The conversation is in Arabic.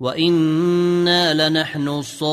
وأنا لنحن الصافون